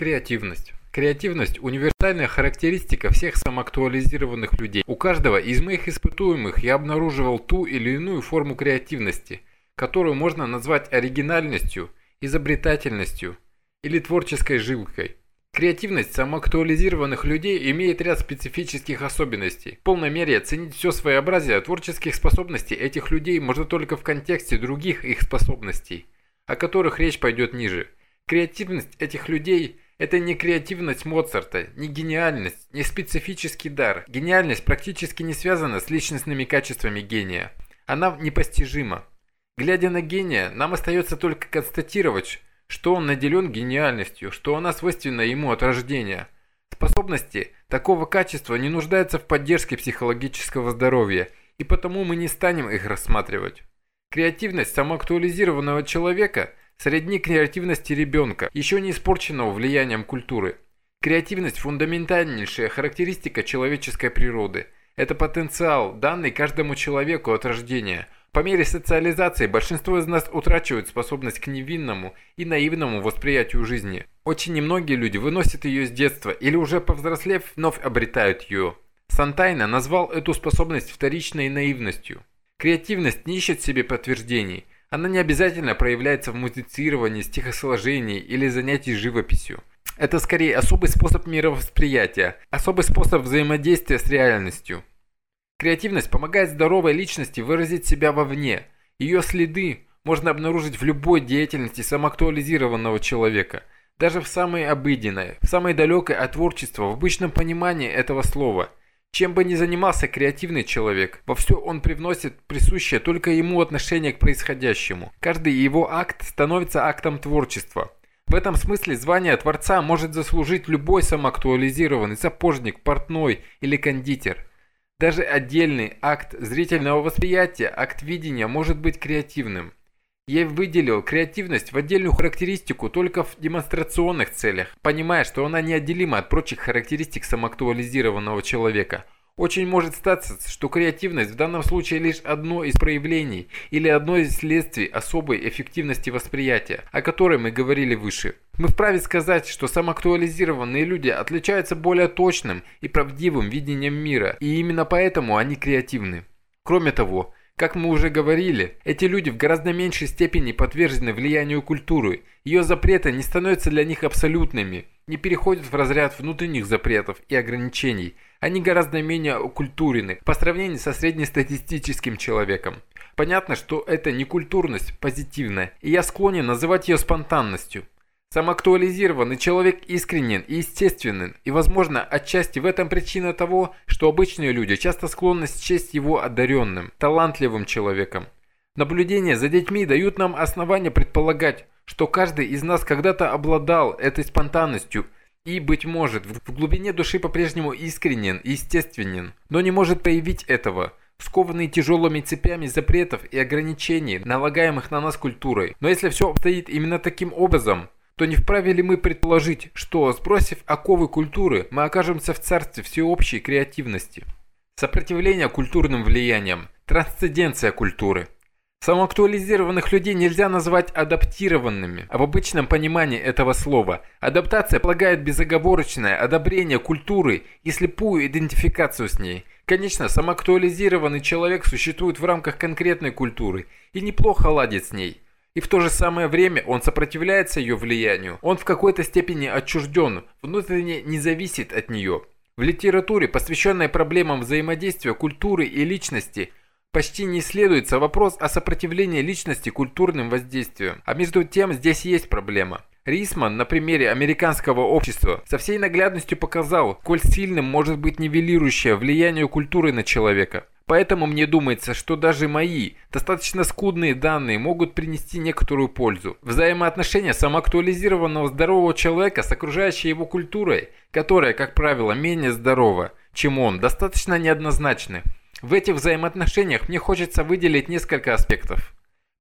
Креативность. Креативность – универсальная характеристика всех самоактуализированных людей. У каждого из моих испытуемых я обнаруживал ту или иную форму креативности, которую можно назвать оригинальностью, изобретательностью или творческой жилкой. Креативность самоактуализированных людей имеет ряд специфических особенностей. В полной мере оценить все своеобразие творческих способностей этих людей можно только в контексте других их способностей, о которых речь пойдет ниже. Креативность этих людей – это не креативность Моцарта, не гениальность, не специфический дар. Гениальность практически не связана с личностными качествами гения. Она непостижима. Глядя на гения, нам остается только констатировать, что он наделен гениальностью, что она свойственна ему от рождения. Способности такого качества не нуждаются в поддержке психологического здоровья, и потому мы не станем их рассматривать. Креативность самоактуализированного человека Средни креативности ребенка, еще не испорченного влиянием культуры. Креативность – фундаментальнейшая характеристика человеческой природы. Это потенциал, данный каждому человеку от рождения. По мере социализации большинство из нас утрачивают способность к невинному и наивному восприятию жизни. Очень немногие люди выносят ее с детства или уже повзрослев вновь обретают ее. Сантайна назвал эту способность вторичной наивностью. Креативность не ищет себе подтверждений. Она не обязательно проявляется в музицировании, стихосложении или занятии живописью. Это скорее особый способ мировосприятия, особый способ взаимодействия с реальностью. Креативность помогает здоровой личности выразить себя вовне. Ее следы можно обнаружить в любой деятельности самоактуализированного человека, даже в самой обыденной, в самой далекой от творчества, в обычном понимании этого слова – чем бы ни занимался креативный человек, во все он привносит присущее только ему отношение к происходящему. Каждый его акт становится актом творчества. В этом смысле звание Творца может заслужить любой самоактуализированный сапожник, портной или кондитер. Даже отдельный акт зрительного восприятия, акт видения может быть креативным. Я выделил креативность в отдельную характеристику только в демонстрационных целях, понимая, что она неотделима от прочих характеристик самоактуализированного человека. Очень может статься, что креативность в данном случае лишь одно из проявлений или одно из следствий особой эффективности восприятия, о которой мы говорили выше. Мы вправе сказать, что самоактуализированные люди отличаются более точным и правдивым видением мира, и именно поэтому они креативны. Кроме того, как мы уже говорили, эти люди в гораздо меньшей степени подвержены влиянию культуры. Ее запреты не становятся для них абсолютными, не переходят в разряд внутренних запретов и ограничений. Они гораздо менее окультурены по сравнению со среднестатистическим человеком. Понятно, что это не культурность позитивная, и я склонен называть ее спонтанностью. Самоактуализированный человек искренен и естественен, и, возможно, отчасти в этом причина того, что обычные люди часто склонны счесть его одаренным, талантливым человеком. Наблюдения за детьми дают нам основания предполагать, что каждый из нас когда-то обладал этой спонтанностью и, быть может, в глубине души по-прежнему искренен и естественен, но не может проявить этого, скованный тяжелыми цепями запретов и ограничений, налагаемых на нас культурой. Но если все обстоит именно таким образом – то не вправе ли мы предположить, что, сбросив оковы культуры, мы окажемся в царстве всеобщей креативности? Сопротивление культурным влияниям, трансценденция культуры. Самоактуализированных людей нельзя назвать адаптированными, а в обычном понимании этого слова. Адаптация полагает безоговорочное одобрение культуры и слепую идентификацию с ней. Конечно, самоактуализированный человек существует в рамках конкретной культуры и неплохо ладит с ней. И в то же самое время он сопротивляется ее влиянию. Он в какой-то степени отчужден, внутренне не зависит от нее. В литературе, посвященной проблемам взаимодействия культуры и личности, почти не исследуется вопрос о сопротивлении личности культурным воздействиям. А между тем здесь есть проблема. Рисман на примере американского общества со всей наглядностью показал, коль сильным может быть нивелирующее влияние культуры на человека. Поэтому мне думается, что даже мои, достаточно скудные данные могут принести некоторую пользу. Взаимоотношения самоактуализированного здорового человека с окружающей его культурой, которая, как правило, менее здорова, чем он, достаточно неоднозначны. В этих взаимоотношениях мне хочется выделить несколько аспектов.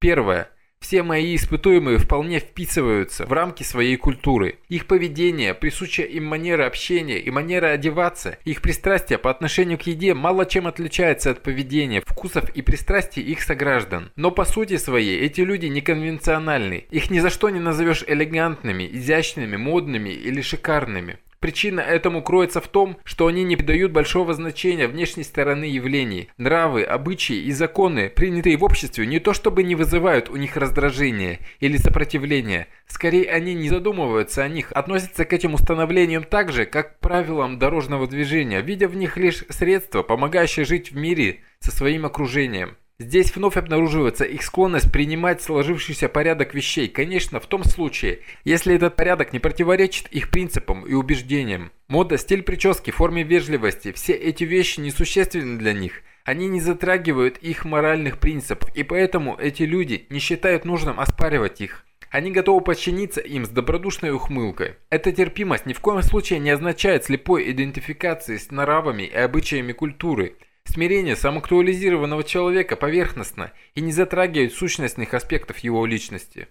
Первое. Все мои испытуемые вполне вписываются в рамки своей культуры. Их поведение, присущая им манера общения и манера одеваться, их пристрастие по отношению к еде мало чем отличается от поведения, вкусов и пристрастий их сограждан. Но по сути своей эти люди неконвенциональны. Их ни за что не назовешь элегантными, изящными, модными или шикарными. Причина этому кроется в том, что они не придают большого значения внешней стороны явлений. Нравы, обычаи и законы, принятые в обществе, не то чтобы не вызывают у них раздражения или сопротивления, скорее они не задумываются о них, относятся к этим установлениям так же, как к правилам дорожного движения, видя в них лишь средства, помогающие жить в мире со своим окружением. Здесь вновь обнаруживается их склонность принимать сложившийся порядок вещей, конечно, в том случае, если этот порядок не противоречит их принципам и убеждениям. Мода, стиль прически, форме вежливости – все эти вещи несущественны для них. Они не затрагивают их моральных принципов, и поэтому эти люди не считают нужным оспаривать их. Они готовы подчиниться им с добродушной ухмылкой. Эта терпимость ни в коем случае не означает слепой идентификации с нравами и обычаями культуры – Смирение самоактуализированного человека поверхностно и не затрагивает сущностных аспектов его личности.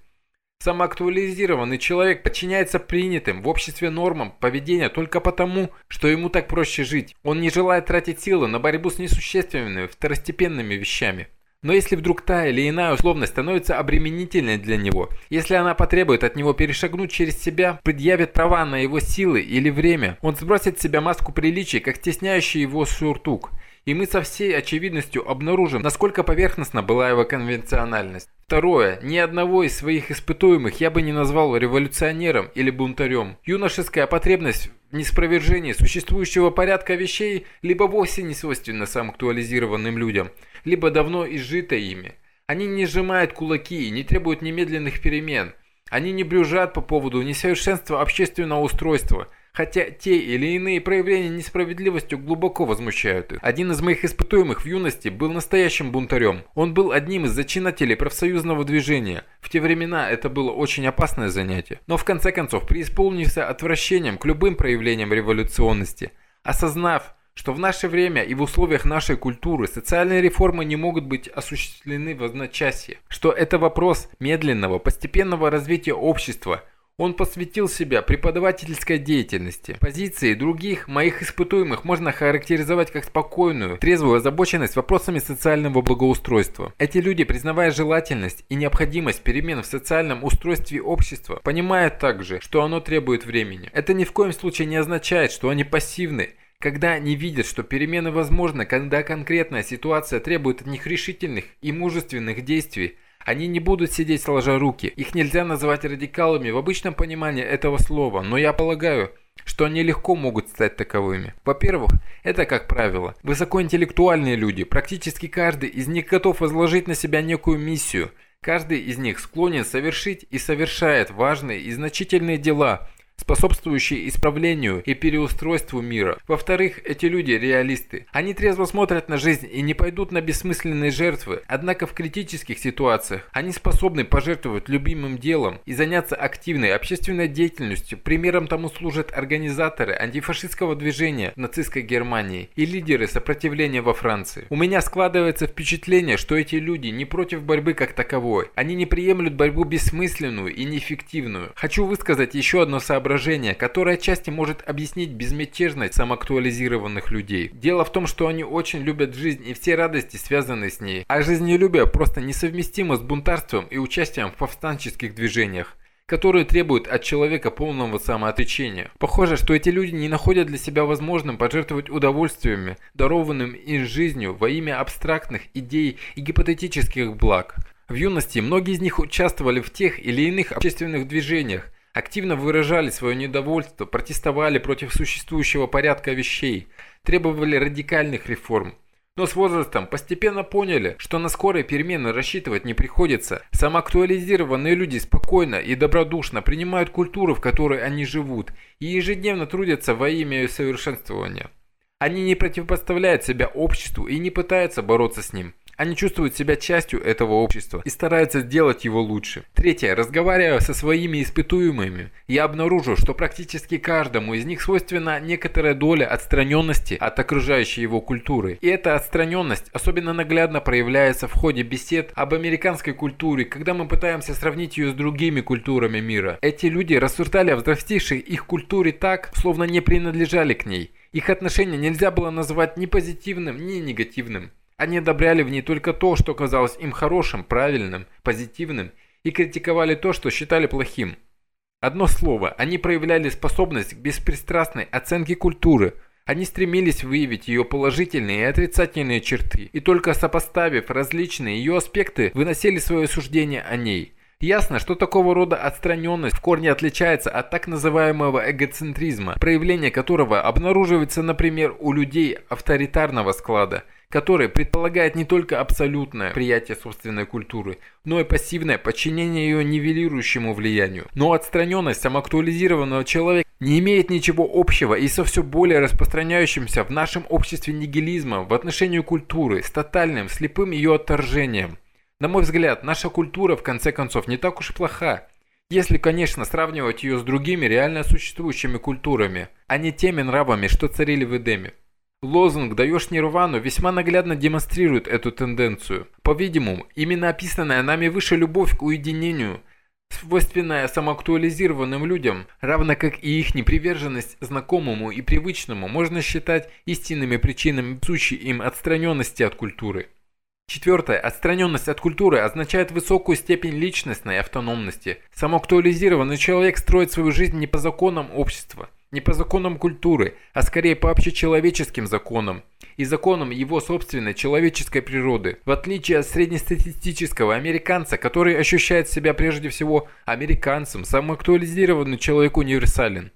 Самоактуализированный человек подчиняется принятым в обществе нормам поведения только потому, что ему так проще жить. Он не желает тратить силы на борьбу с несущественными, второстепенными вещами. Но если вдруг та или иная условность становится обременительной для него, если она потребует от него перешагнуть через себя, предъявит права на его силы или время, он сбросит с себя маску приличий, как стесняющий его сюртук – и мы со всей очевидностью обнаружим, насколько поверхностна была его конвенциональность. Второе. Ни одного из своих испытуемых я бы не назвал революционером или бунтарем. Юношеская потребность в неспровержении существующего порядка вещей либо вовсе не свойственна самоактуализированным людям, либо давно изжита ими. Они не сжимают кулаки и не требуют немедленных перемен. Они не брюжат по поводу несовершенства общественного устройства – хотя те или иные проявления несправедливостью глубоко возмущают их. Один из моих испытуемых в юности был настоящим бунтарем. Он был одним из зачинателей профсоюзного движения. В те времена это было очень опасное занятие. Но в конце концов преисполнился отвращением к любым проявлениям революционности. Осознав, что в наше время и в условиях нашей культуры социальные реформы не могут быть осуществлены в одночасье, что это вопрос медленного, постепенного развития общества – он посвятил себя преподавательской деятельности. Позиции других моих испытуемых можно характеризовать как спокойную, трезвую озабоченность вопросами социального благоустройства. Эти люди, признавая желательность и необходимость перемен в социальном устройстве общества, понимают также, что оно требует времени. Это ни в коем случае не означает, что они пассивны, когда они видят, что перемены возможны, когда конкретная ситуация требует от них решительных и мужественных действий, они не будут сидеть сложа руки. Их нельзя называть радикалами в обычном понимании этого слова, но я полагаю, что они легко могут стать таковыми. Во-первых, это, как правило, высокоинтеллектуальные люди. Практически каждый из них готов возложить на себя некую миссию. Каждый из них склонен совершить и совершает важные и значительные дела, способствующие исправлению и переустройству мира. Во-вторых, эти люди реалисты. Они трезво смотрят на жизнь и не пойдут на бессмысленные жертвы. Однако в критических ситуациях они способны пожертвовать любимым делом и заняться активной общественной деятельностью. Примером тому служат организаторы антифашистского движения в нацистской Германии и лидеры сопротивления во Франции. У меня складывается впечатление, что эти люди не против борьбы как таковой. Они не приемлют борьбу бессмысленную и неэффективную. Хочу высказать еще одно соображение соображение, которое отчасти может объяснить безмятежность самоактуализированных людей. Дело в том, что они очень любят жизнь и все радости, связанные с ней, а жизнелюбие просто несовместимо с бунтарством и участием в повстанческих движениях которые требуют от человека полного самоотречения. Похоже, что эти люди не находят для себя возможным пожертвовать удовольствиями, дарованным им жизнью во имя абстрактных идей и гипотетических благ. В юности многие из них участвовали в тех или иных общественных движениях, активно выражали свое недовольство, протестовали против существующего порядка вещей, требовали радикальных реформ. Но с возрастом постепенно поняли, что на скорые перемены рассчитывать не приходится. Самоактуализированные люди спокойно и добродушно принимают культуру, в которой они живут, и ежедневно трудятся во имя ее совершенствования. Они не противопоставляют себя обществу и не пытаются бороться с ним. Они чувствуют себя частью этого общества и стараются сделать его лучше. Третье. Разговаривая со своими испытуемыми, я обнаружил, что практически каждому из них свойственна некоторая доля отстраненности от окружающей его культуры. И эта отстраненность особенно наглядно проявляется в ходе бесед об американской культуре, когда мы пытаемся сравнить ее с другими культурами мира. Эти люди рассуждали о взрастившей их культуре так, словно не принадлежали к ней. Их отношение нельзя было назвать ни позитивным, ни негативным. Они одобряли в ней только то, что казалось им хорошим, правильным, позитивным, и критиковали то, что считали плохим. Одно слово, они проявляли способность к беспристрастной оценке культуры. Они стремились выявить ее положительные и отрицательные черты, и только сопоставив различные ее аспекты, выносили свое суждение о ней. Ясно, что такого рода отстраненность в корне отличается от так называемого эгоцентризма, проявление которого обнаруживается, например, у людей авторитарного склада – который предполагает не только абсолютное приятие собственной культуры, но и пассивное подчинение ее нивелирующему влиянию. Но отстраненность самоактуализированного человека не имеет ничего общего и со все более распространяющимся в нашем обществе нигилизмом в отношении культуры, с тотальным, слепым ее отторжением. На мой взгляд, наша культура в конце концов не так уж плоха, если, конечно, сравнивать ее с другими реально существующими культурами, а не теми нравами, что царили в Эдеме. Лозунг «даешь нирвану» весьма наглядно демонстрирует эту тенденцию. По-видимому, именно описанная нами выше любовь к уединению, свойственная самоактуализированным людям, равно как и их неприверженность знакомому и привычному, можно считать истинными причинами сущей им отстраненности от культуры. Четвертое. Отстраненность от культуры означает высокую степень личностной автономности. Самоактуализированный человек строит свою жизнь не по законам общества, не по законам культуры, а скорее по общечеловеческим законам и законам его собственной человеческой природы. В отличие от среднестатистического американца, который ощущает себя прежде всего американцем, самоактуализированный человек универсален.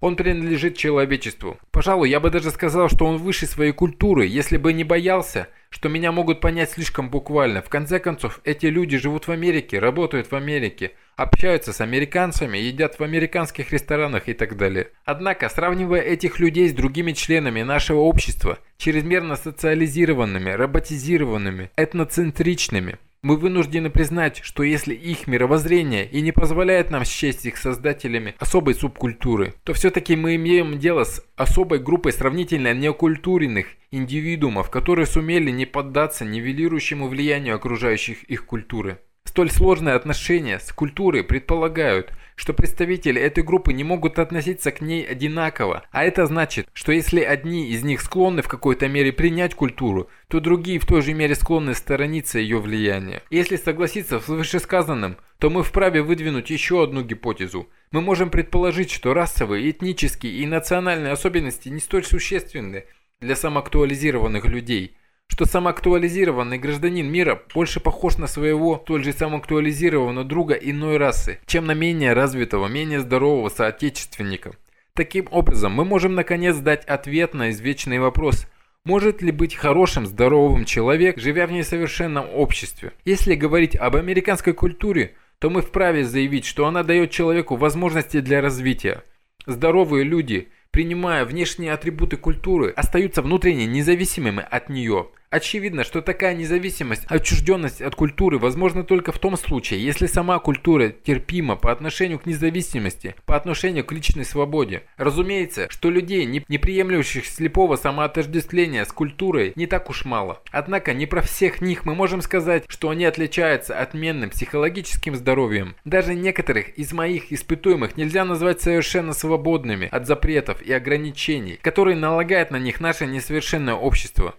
Он принадлежит человечеству. Пожалуй, я бы даже сказал, что он выше своей культуры, если бы не боялся, что меня могут понять слишком буквально. В конце концов, эти люди живут в Америке, работают в Америке, общаются с американцами, едят в американских ресторанах и так далее. Однако, сравнивая этих людей с другими членами нашего общества, чрезмерно социализированными, роботизированными, этноцентричными, мы вынуждены признать, что если их мировоззрение и не позволяет нам счесть их создателями особой субкультуры, то все-таки мы имеем дело с особой группой сравнительно неокультуренных индивидуумов, которые сумели не поддаться нивелирующему влиянию окружающих их культуры. Столь сложные отношения с культурой предполагают, что представители этой группы не могут относиться к ней одинаково, а это значит, что если одни из них склонны в какой-то мере принять культуру, то другие в той же мере склонны сторониться ее влияния. Если согласиться с вышесказанным, то мы вправе выдвинуть еще одну гипотезу. Мы можем предположить, что расовые, этнические и национальные особенности не столь существенны для самоактуализированных людей – что самоактуализированный гражданин мира больше похож на своего столь же самоактуализированного друга иной расы, чем на менее развитого, менее здорового соотечественника. Таким образом, мы можем наконец дать ответ на извечный вопрос – может ли быть хорошим, здоровым человек, живя в несовершенном обществе? Если говорить об американской культуре, то мы вправе заявить, что она дает человеку возможности для развития. Здоровые люди – принимая внешние атрибуты культуры, остаются внутренне независимыми от нее. Очевидно, что такая независимость, отчужденность от культуры возможна только в том случае, если сама культура терпима по отношению к независимости, по отношению к личной свободе. Разумеется, что людей, не приемлющих слепого самоотождествления с культурой, не так уж мало. Однако не про всех них мы можем сказать, что они отличаются отменным психологическим здоровьем. Даже некоторых из моих испытуемых нельзя назвать совершенно свободными от запретов и ограничений, которые налагает на них наше несовершенное общество.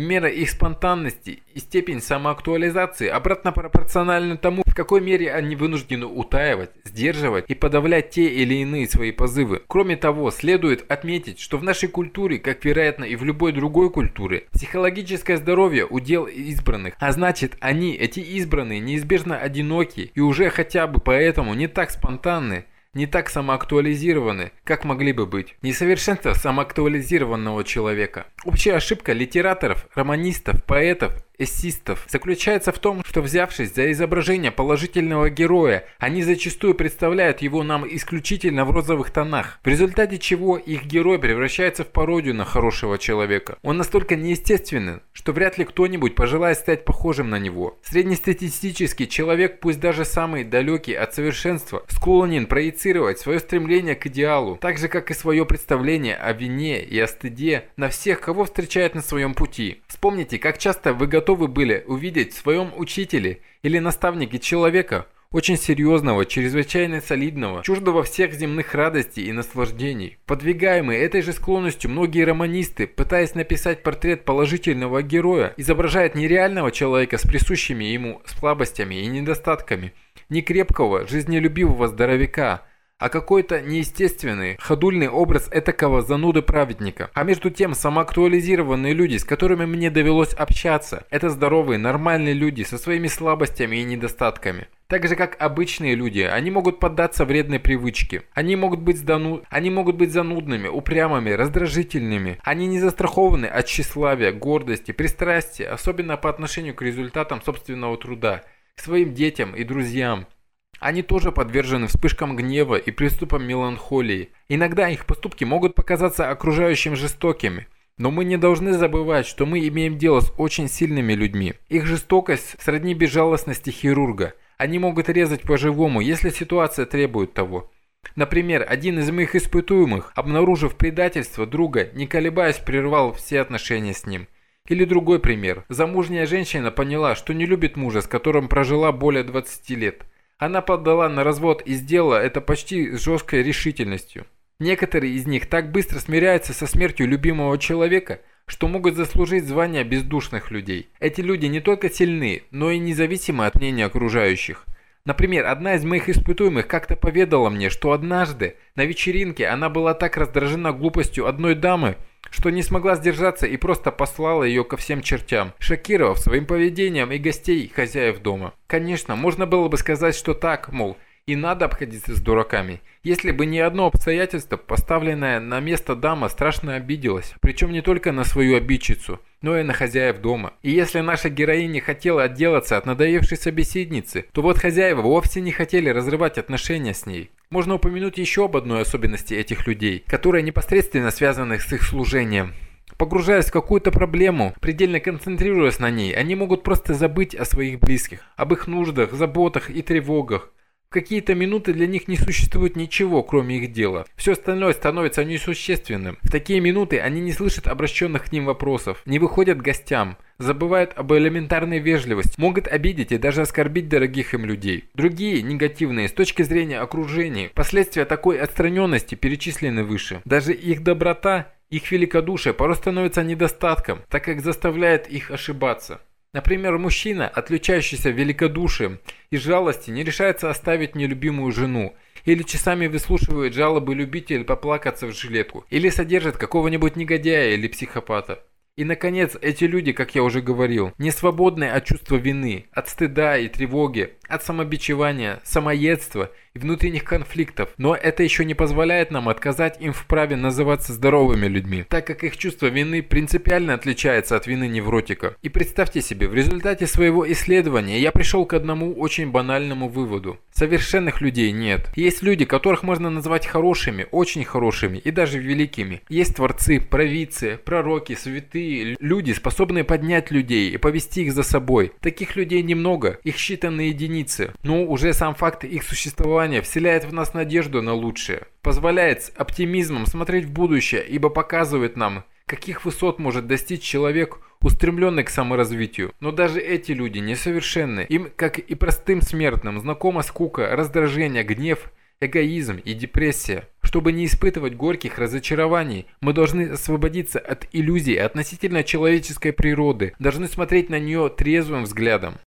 Мера их спонтанности и степень самоактуализации обратно пропорциональны тому, в какой мере они вынуждены утаивать, сдерживать и подавлять те или иные свои позывы. Кроме того, следует отметить, что в нашей культуре, как вероятно и в любой другой культуре, психологическое здоровье – удел избранных, а значит они, эти избранные, неизбежно одиноки и уже хотя бы поэтому не так спонтанны, не так самоактуализированы, как могли бы быть. Несовершенство самоактуализированного человека. Общая ошибка литераторов, романистов, поэтов эссистов заключается в том, что взявшись за изображение положительного героя, они зачастую представляют его нам исключительно в розовых тонах, в результате чего их герой превращается в пародию на хорошего человека. Он настолько неестественен, что вряд ли кто-нибудь пожелает стать похожим на него. Среднестатистический человек, пусть даже самый далекий от совершенства, склонен проецировать свое стремление к идеалу, так же как и свое представление о вине и о стыде на всех, кого встречает на своем пути. Вспомните, как часто вы готовы были увидеть в своем учителе или наставнике человека, очень серьезного, чрезвычайно солидного, чуждого всех земных радостей и наслаждений. Подвигаемые этой же склонностью многие романисты, пытаясь написать портрет положительного героя, изображают нереального человека с присущими ему слабостями и недостатками, не крепкого, жизнелюбивого здоровяка, а какой-то неестественный, ходульный образ этакого зануды-праведника. А между тем, самоактуализированные люди, с которыми мне довелось общаться, это здоровые, нормальные люди со своими слабостями и недостатками. Так же, как обычные люди, они могут поддаться вредной привычке. Они могут быть, сдану... они могут быть занудными, упрямыми, раздражительными. Они не застрахованы от тщеславия, гордости, пристрастия, особенно по отношению к результатам собственного труда, к своим детям и друзьям. Они тоже подвержены вспышкам гнева и приступам меланхолии. Иногда их поступки могут показаться окружающим жестокими. Но мы не должны забывать, что мы имеем дело с очень сильными людьми. Их жестокость сродни безжалостности хирурга. Они могут резать по-живому, если ситуация требует того. Например, один из моих испытуемых, обнаружив предательство друга, не колебаясь, прервал все отношения с ним. Или другой пример. Замужняя женщина поняла, что не любит мужа, с которым прожила более 20 лет. Она подала на развод и сделала это почти с жесткой решительностью. Некоторые из них так быстро смиряются со смертью любимого человека, что могут заслужить звание бездушных людей. Эти люди не только сильны, но и независимы от мнения окружающих. Например, одна из моих испытуемых как-то поведала мне, что однажды на вечеринке она была так раздражена глупостью одной дамы, что не смогла сдержаться и просто послала ее ко всем чертям, шокировав своим поведением и гостей, хозяев дома. Конечно, можно было бы сказать, что так, мол, и надо обходиться с дураками. Если бы не одно обстоятельство, поставленное на место дама страшно обиделась, причем не только на свою обидчицу, но и на хозяев дома. И если наша героиня хотела отделаться от надоевшей собеседницы, то вот хозяева вовсе не хотели разрывать отношения с ней. Можно упомянуть еще об одной особенности этих людей, которая непосредственно связана с их служением. Погружаясь в какую-то проблему, предельно концентрируясь на ней, они могут просто забыть о своих близких, об их нуждах, заботах и тревогах какие-то минуты для них не существует ничего, кроме их дела. Все остальное становится несущественным. В такие минуты они не слышат обращенных к ним вопросов, не выходят гостям, забывают об элементарной вежливости, могут обидеть и даже оскорбить дорогих им людей. Другие, негативные, с точки зрения окружения, последствия такой отстраненности перечислены выше. Даже их доброта, их великодушие порой становится недостатком, так как заставляет их ошибаться. Например, мужчина, отличающийся великодушием и жалости, не решается оставить нелюбимую жену, или часами выслушивает жалобы любителей поплакаться в жилетку, или содержит какого-нибудь негодяя или психопата. И, наконец, эти люди, как я уже говорил, не свободны от чувства вины, от стыда и тревоги, от самобичевания, самоедства и внутренних конфликтов, но это еще не позволяет нам отказать им в праве называться здоровыми людьми, так как их чувство вины принципиально отличается от вины невротика. И представьте себе, в результате своего исследования я пришел к одному очень банальному выводу. Совершенных людей нет. Есть люди, которых можно назвать хорошими, очень хорошими и даже великими. Есть творцы, провидцы, пророки, святые, люди, способные поднять людей и повести их за собой. Таких людей немного, их считанные единицы. Но уже сам факт их существования вселяет в нас надежду на лучшее, позволяет с оптимизмом смотреть в будущее, ибо показывает нам, каких высот может достичь человек, устремленный к саморазвитию. Но даже эти люди несовершенны. Им, как и простым смертным, знакома скука, раздражение, гнев, эгоизм и депрессия. Чтобы не испытывать горьких разочарований, мы должны освободиться от иллюзий относительно человеческой природы, должны смотреть на нее трезвым взглядом.